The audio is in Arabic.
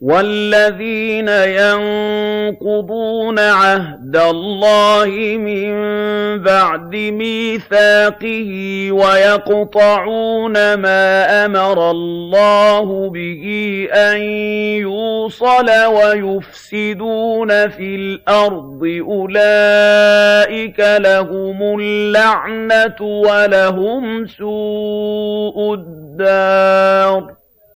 وَالَّذِينَ يَنقُضُونَ عَهْدَ اللَّهِ مِن بَعْدِ مِيثَاقِهِ وَيَقْطَعُونَ مَا أَمَرَ اللَّهُ بِهِ أَن يُوصَلَ وَيُفْسِدُونَ فِي الْأَرْضِ أُولَٰئِكَ لَهُمُ اللَّعْنَةُ وَلَهُمْ سُوءُ الدَّارِ